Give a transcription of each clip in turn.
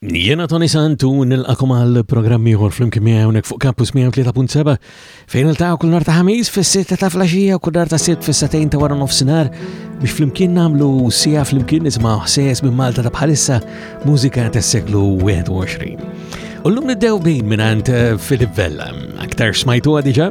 Jena Tony Santu nil-akum għal programm ieħor flimkien miegħi hawnhekk fuq Campus 103.7 fejn niltaqgħu kull nar ta' ħamis fis-sitta ta' flaxija u kull nar ta' sitt fis-satejn ta' wara nofsinhar biex flimkien nagħmlu sija flimkien nisimgħu ħsejjes minn Malta ta' bħalissa mużika tas-seklu 21. U llum niddew bejn mingħand Filip Vella, aktar smajtu diġà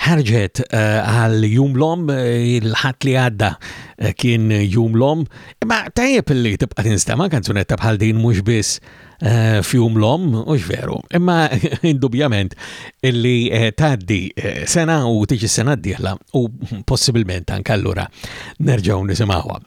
ħarġet eh, għal jum l-om eh, il-ħat li għadda eh, kien jum l-om imma tajjeb li tibqa' tinstema' kanzunetta bħal din mhux biss fjum l-om, ux veru, imma indubjament illi taddi sena u tiġi sena d-dihla u possibilment anka allura nerġaw nisimawa.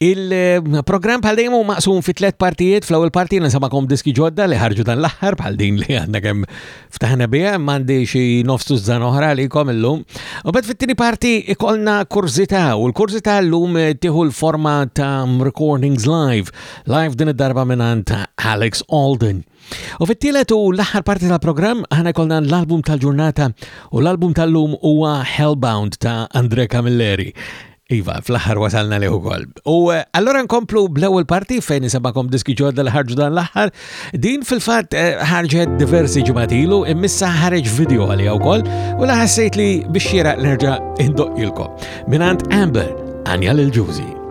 Il-programm bħal dejjem huwa maqsum fi tliet partijiet, fl-ewwel parti nisamakom diski ġodda li ħarġu dan l-aħħar bħal din li għandna kemm ftaħna biha, m'għandi xi nofsu żdan oħra li jkom illum. U bad fit-tieni parti ikollna kurzità u l-kurzità llum tieħu l-forma ta' recordings live, live din id-darba minn Alex Alden. U fit-tielet u l-aħħar parti tal-programm ħana jkollna l-album tal-ġurnata u l-album tal-lum huwa Hellbound ta' Andre Camilleri. Iva, fl-aħħar wasalna li ukoll. U eh, allora nkomplu bl-ewwel parti fejn nisabakom diski ġodda li ħarġu dan l-aħħar. Din fil-fatt eh, ħarġet diversi ġimatilu immissa ħareġ video għalija wkoll u laħassejt li biex xieraq nerġa' indoqqilkom. Minant Amber, Anja l-Ġużi.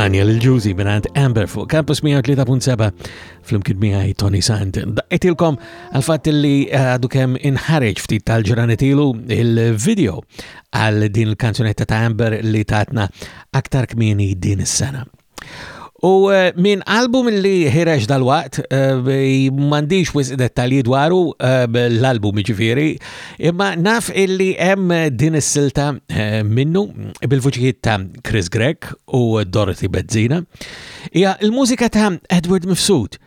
Anja l-ġuzi minant Amber fuq Campus 103.7 fl-imkid miħaj Tony Sant. Daqetilkom għal-fat li eh, għadu kem inħareġ ftit tal-ġranetilu il-video għal din il-kanzunetta ta' Amber li tatna aktar kmini din is-sena. U eh, minn album li ħireġ dal-waqt, eh, mandiġ wis dettalji dwaru eh, l-album ġifiri, imma naf illi hemm din is-silta minnu bil-vuċijiet ta' Chris Gregg u Dorothy Bezzina. Ija l-mużika ta' Edward Mifsud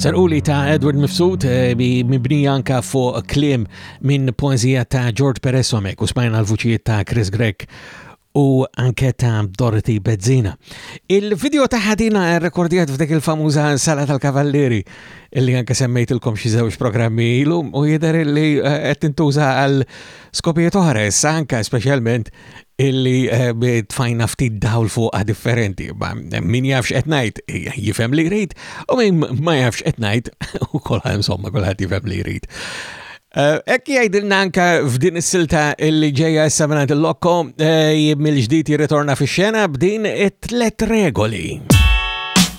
Sarquli ta' Edward Mifsud eh, mibnija anka fuq klim minn poezija ta' George Peressomek u smajna l-vuċijiet ta' Chris Grek u anke ta' Dorothy Bezzina. Il-video ta' ħadina rekordijat f'dek il-famuża Sala tal-Kavalleri illi anke semmejtilkom xi żewġ programmi ilu u jidher illi eh, qed tintuża għal skopijiet oħra issa anke speċjalment illi eh, tfajna ftit dawl fuqha differenti, ma min jafx qed ngħid jifhem li jrid u min ma jafx qed ngħid u kolħa insomma kulħadd jifhem li jrid. Eh, Ekki jgħidilna anka f'din is-silta illi ġeja issa mingħand il-lokko eh, mill-ġdid jirritorna fix-xena b'din it-tlet regoli.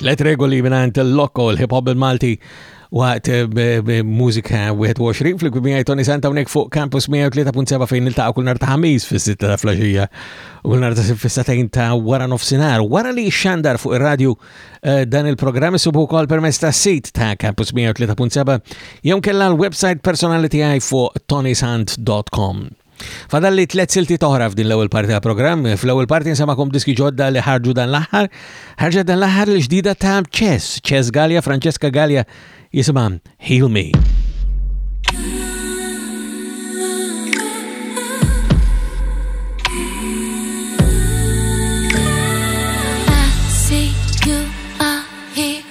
Let regoli minant l-loko l-hip-hop il-Malti waqt eh, mużika 21 fl-kwibija Tony Santa unek fuq Campus 103.7 fejn il-taqa kull nar ta' ħamis fis-sitta ta' flaxija u kull nar ta' fis-satajn ta' wara nofsinar. Wara li xandar fuq ir-radju eh, dan il-programm subu kol permess ta' sit ta' Campus 103.7 jew kella l-website personali tiegħi fuq tonysant.com. Fadalli tlet silti toħra f'din l-ewwel parti ta' programm. Fl-ewwel parti nsemakom diski ġodda li ħarġu dan l-aħħar. Ħarġa dan l-aħħar li ġdida ta' Chess, Chess Gallia, Francesca Gallia, jisimha Heal Me.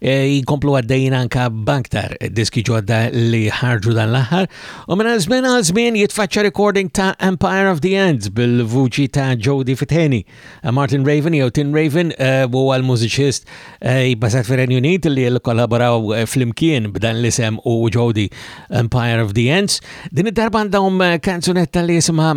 E, jkomplu għaddejjin anka banktar diski ġodda li ħarġu dan l-aħħar u minna żmien għal żmien jitfaċċa recording ta' Empire of the Ends bil-vuċi ta' Jody Fiteni. E, Martin Raven jew Tin Raven e, u għal mużiċist jibbażat fir Unit li l-kollaboraw fl-imkien b'dan l-isem u Jody Empire of the Ends. Din id-darba għandhom kanzunetta li jisimha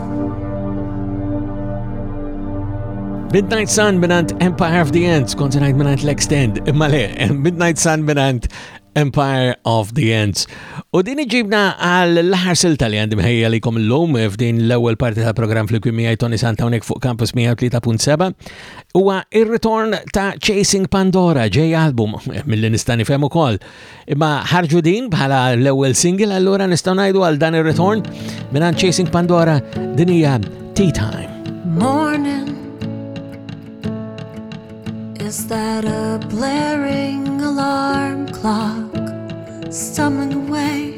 Midnight Sun minant Empire of the Ends, konti najt minant l-Extend, imma le, Midnight Sun minant Empire of the Ends. U din iġibna għal l-ħar silta li għandim ħejja li kom l-lum f'din l-ewel parti ta' program fl kwi miħaj Tony Santawnek fuq Campus 103.7 huwa il-return ta' Chasing Pandora ġej album mill-li nistani femu kol Imma ħarġu din bħala l-ewwel single allura nistgħu ngħidu għal dan ir-return minn Chasing Pandora din hija Tea Time. Morning Is that a blaring alarm clock stumbling away?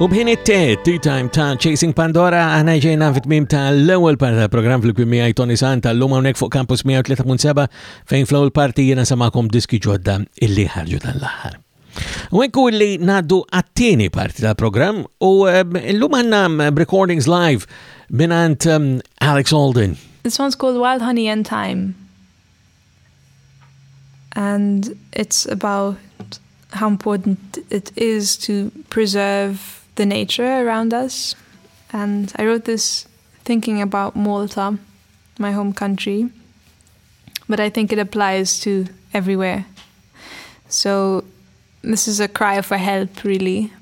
U bħin it-tet, tea time ta' Chasing Pandora, għana ġejna fit-tmim ta' l-ewel part ta' program fil-kwim miħaj Tony Sant tal-lum għonek fuq Campus 103.7 fejn fl-ewel parti jena samakom diski ġodda illi ħarġu dan l-ħar. U ekku illi naddu għattini parti ta' program u ehm, l-lum għanna ehm, recordings live minant ehm, Alex Alden. This one's called Wild Honey and Time. And it's about how important it is to preserve the nature around us. And I wrote this thinking about Malta, my home country, but I think it applies to everywhere. So this is a cry for help, really.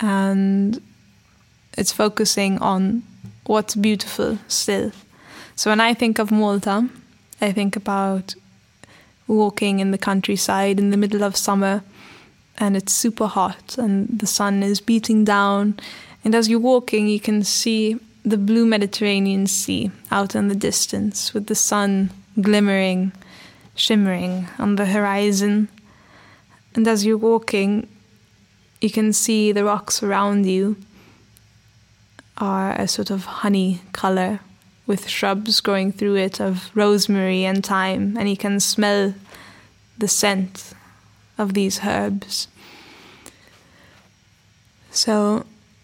And it's focusing on what's beautiful still. So when I think of Malta, I think about walking in the countryside in the middle of summer and it's super hot and the sun is beating down. And as you're walking, you can see the blue Mediterranean Sea out in the distance with the sun glimmering, shimmering on the horizon. And as you're walking, you can see the rocks around you are a sort of honey color with shrubs growing through it of rosemary and thyme, and you can smell the scent of these herbs. So,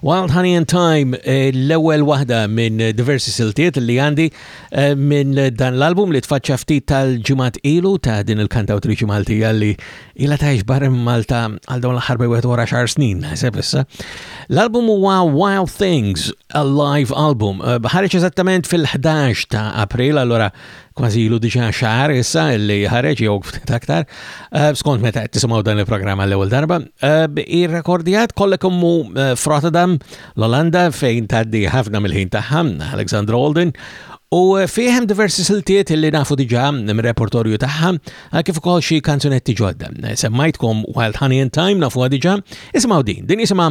Wild Honey and Time, eh, l-ewwel waħda minn diversi siltiet li għandi eh, minn dan l-album li tfaċċa ftit tal-ġimgħat ilu ta' din il-kantawtriċi Malti li ilha tgħix barra Malta għal dawn l-aħħar bejwet wara xar snin, naħseb issa. L-album huwa Wild Things, a live album, eh, ħareġ eżattament fil-11 ta' April, allora kważi ilu diġa xahar issa li ħareġ jew ftit aktar, eh, skont meta qed tisimgħu dan il-programm għall-ewwel darba. Eh, Ir-rekordjat kollha kemmu eh, f'Rotterdam, l-Olanda fejn tgħaddi ħafna mill-ħin tagħha, Alexander Alden, U fiħem diversi siltiet li nafu diġa repertorju taħħa, kif ukoll xi kanzunetti ġodda. Semmajtkom Wild Honey and Time nafu diġa, ismaw din, din jisimha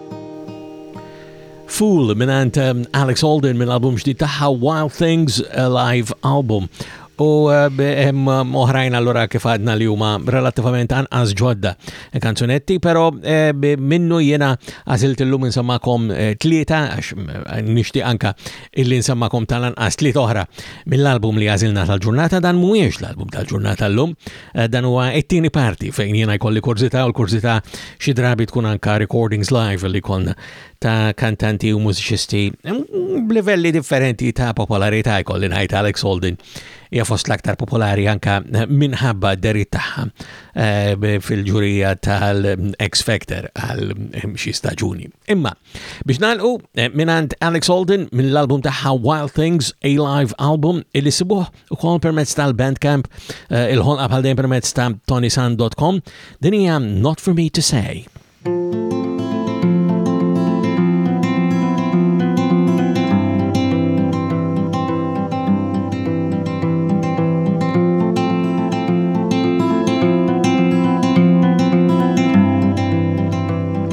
Fool minant um, Alex Holden mill-album ġdid tagħha Wild Things Live Album. U hemm uh, um, oħrajn allura kif għadna li huma relattivament anqas ġodda kanzunetti, però eh, minnu jiena għażilt illum insemmakom eh, tlieta għax eh, nixtieq anka illi nsemmakom tal-anqas tliet oħra mill-album li għażilna tal-ġurnata dan mhuwiex l-album tal-ġurnata llum, Eh, dan huwa it-tieni parti fejn jiena jkolli kurzita u l-kurzita xi drabi tkun anka recordings live li konna ta' kantanti u mużiċisti mm, b'livelli differenti ta' popolarità jkolli ngħid Alex Holden hija fost l-aktar popolari anka minħabba d-derit tagħha eh, fil-ġurija tal-X Factor għal mm, xi staġuni. Imma Biex nalqu, eh, minant Alex Alden mill-album taħħa Wild Things, a live album, illi sibuħ u kol permezz tal-Bandcamp, eh, il-ħolqa bħal dejjem permezz ta' tonisan.com, din hija Not For Me To Say.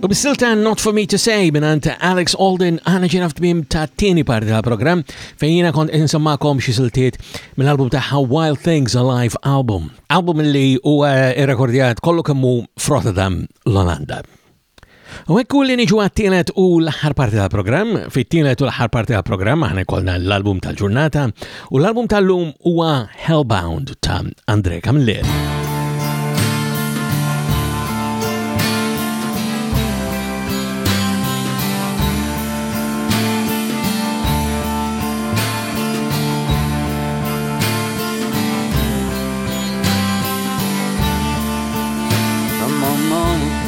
U bis-silta Not For Me To Say minant Alex Alden għana ġena f'tmim ta' tieni parti ta' program fejn jena kont insemmakom xi siltiet mill-album ta' How Wild Things Alive album. Album li huwa rekordjat kollu kemmu f'Rotterdam l-Olanda. U hekk li niġu għat-tielet u l-aħħar parti tal-programm, fit-tielet u l-aħħar parti tal-programm aħna jkollna l-album tal-ġurnata u l-album tal-lum huwa Hellbound ta' Andre Camilleri.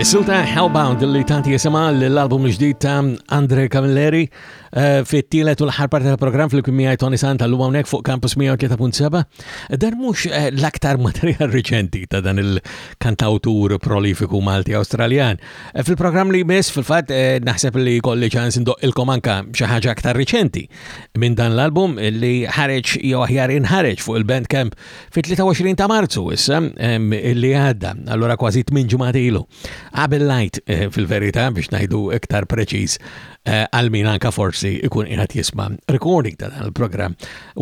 Is-silta Hellbound li tanti jisima l-album ġdid ta' Andre Camilleri eh, fit-tielet u l-ħar parti tal-programm fil-kien miegħi Tony Santa l hawnhekk fuq Campus 103.7. Dan mhux eh, l-aktar materjal riċenti ta' dan il-kantawtur prolifiku Malti Awstraljan. Eh, fil-programm li jmiss fil-fatt naħseb li kolli ċans indoq ilkom anka xi ħaġa aktar riċenti minn dan l-album li ħareġ jew aħjar inħareġ fuq il-Bandcamp Fit-23 ta' Marzu issa li għadda, allura kważi 8 ġimgħat ilu. Qabel lajt eh, fil-verità biex ngħidu iktar preċiż eh, għal min anka forsi ikun qiegħed jisma' recording ta' dan il-programm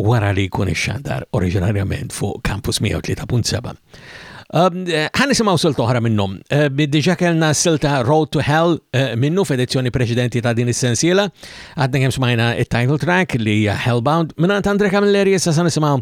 wara li jkun ix-xandar oriġinarjament fuq Campus 103.7. Eh, ħan nisimaw silta oħra minnhom. Diġa kellna silta Road to Hell minnu f'edizzjoni preċedenti ta' din is-sensiela. Għadna kemm smajna it-title track li hija Hellbound. Minn Andre Camilleri issa sa nisimgħu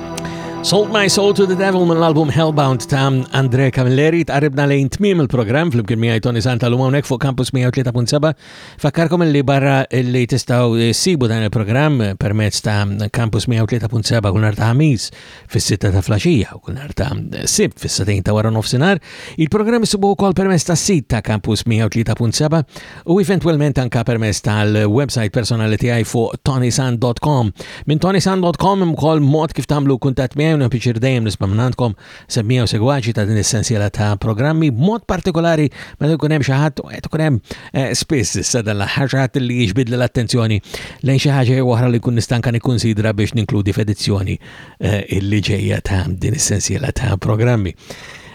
Sold My Soul to the Devil minn l-album Hellbound ta' Andre Camilleri tqarribna lejn tmiem il-programm fl-imkien miegħi Tony Santa l hawnhekk fuq Campus 103.7. Fakkarkom li barra li tistgħu eh, sibu dan il-programm eh, permezz ta' Campus 103.7 kull nhar ta' ħamis fis-sitta ta' flaxija u kull nhar ta' sib fis-satejn ta' wara nofsinhar. Il-programm isibu wkoll permezz tas-sit ta' Campus 103.7 u eventwalment anka permezz tal-website personali tiegħi fuq tonisan.com. Minn tonisan.com imkoll mod kif tagħmlu kuntatt miegħi u piċir dejjem nisma' mingħandkom semmija u segwaċi ta' din is-sensiela ta' programmi b'mod partikolari meta jkun hemm xi ħadd u qed ikun hemm eh, spiss issa dan l-aħħar xi ħadd li jiġbidli l-attenzjoni lejn xi ħaġa jew oħra li jkun nistanka nikkunsidra biex ninkludi f'edizzjoni eh, il-li ġejja ta' din is-sensiela ta' programmi.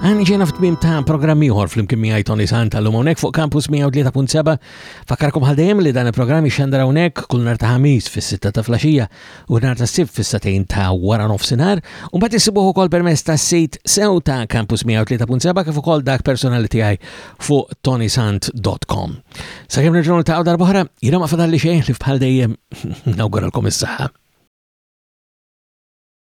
Għan ġena f'tmim ta' programm ieħor fl-imkien miegħi Tony Santa l hawnhekk fuq Campus 103.7. Fakkarkom għal dejjem li dan il-programm ixxandar hawnhekk kull nar ta' ħamis fis-sitta ta' flaxija u nar ta' sib fis-satejn ta' wara nofsinhar u mbagħad isibuh ukoll permezz tas-sit sew ta' Campus 103.7 kif ukoll dak personali tiegħi fuq tonysant.com. Sakemm nerġgħu ta' darba oħra, jiena ma fadalli xejn li f'bħal dejjem nawguralkom is-saħħa.